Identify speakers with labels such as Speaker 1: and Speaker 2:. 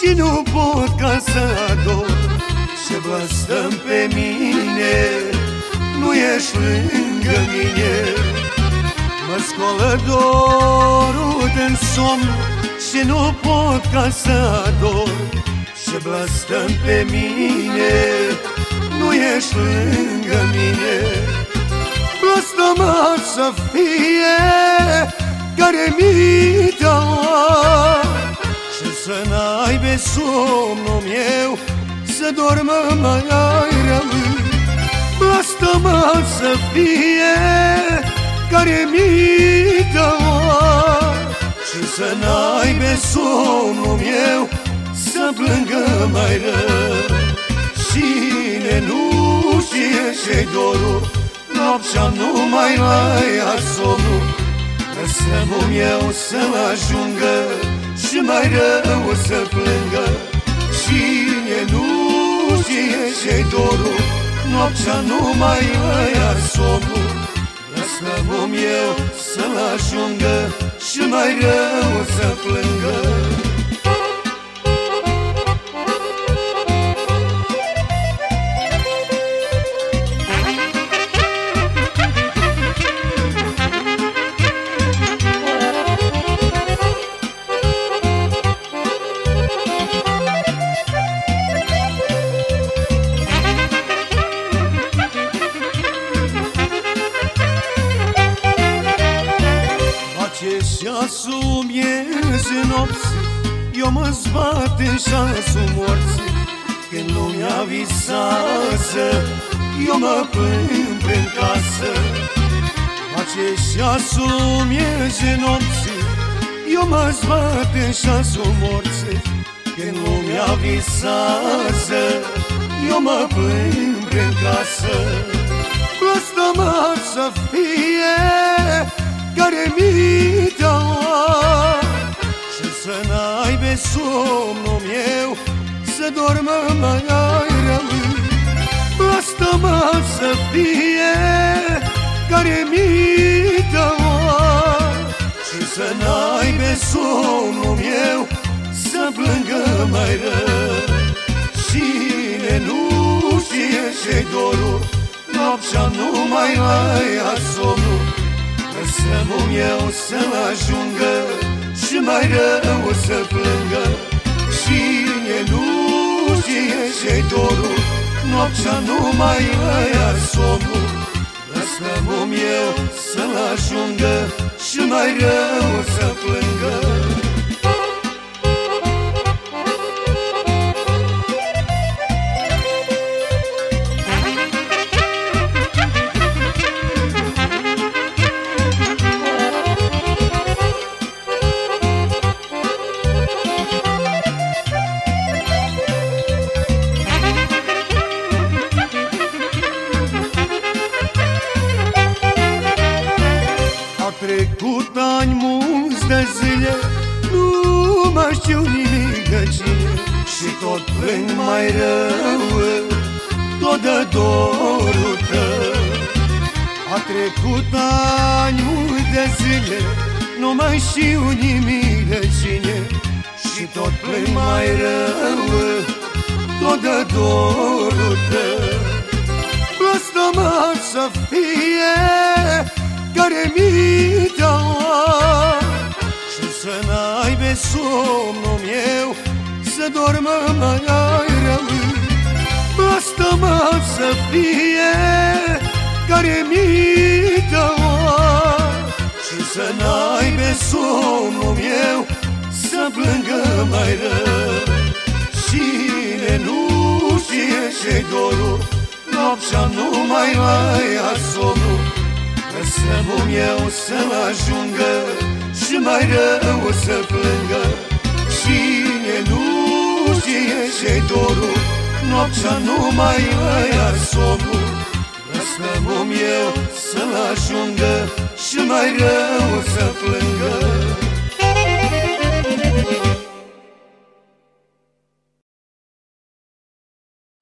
Speaker 1: Și nu pot ca să ador. Ce blăstăm pe mine Nu ești lângă mine. Mă scolă dorul din somn Și nu pot ca să ador. Ce blăstăm pe mine Nu ești lângă mine. Blăstămat să fie Care mi să n-aibă somnul meu Să dormă mai ai rău. Asta să fie care mi Și să n-aibă somnul meu Să plângă mai rău. Cine nu știe ce dorul Noaptea nu mai la somnul. Lăsăm eu să ajungă și mai rău să plângă. Cine nu știe ce dorul Noaptea nu mai ia somnul. Lăsăm eu să-l ajungă Și mai rău să plângă ceasul miezi nopți Eu mă zbat în șansul morții. Când lumea visează Eu mă plâng prin casă. Face ceasul miezi nopți Eu mă zbat în șansul morții. Când lumea visează Eu mă plâng prin casă. Asta să fie Să dormă mai ai rău. Asta mă să fie care mi Și să n-aibă somnul meu Să plângă mai rău. Cine nu știe ce dorul Noaptea nu mai la somnul. Să eu să ajungă Și mai rău să plângă. Cine nu știe ce dorul Noaptea nu mai ia somnul. Lăsăm eu să ajungă Și mai rău să plângă știu nimic de cine Și tot plâng mai rău Tot de dorul tău. A trecut ani mulți de zile Nu mai știu nimic de cine. Și tot plâng mai rău Tot de dorul tău. Blăstămat să fie care mi somnul meu Să dormă mai ai rău. Asta mă să fie care mi Și să n-aibă somnul meu Să plângă mai rău. Cine nu știe ce dorul Noaptea nu mai ia somnul să eu să ajungă Și mai rău să plângă. Cine nu știe ce dorul Noaptea nu mai ia somnul. Lăsăm eu să ajungă Și mai rău să plângă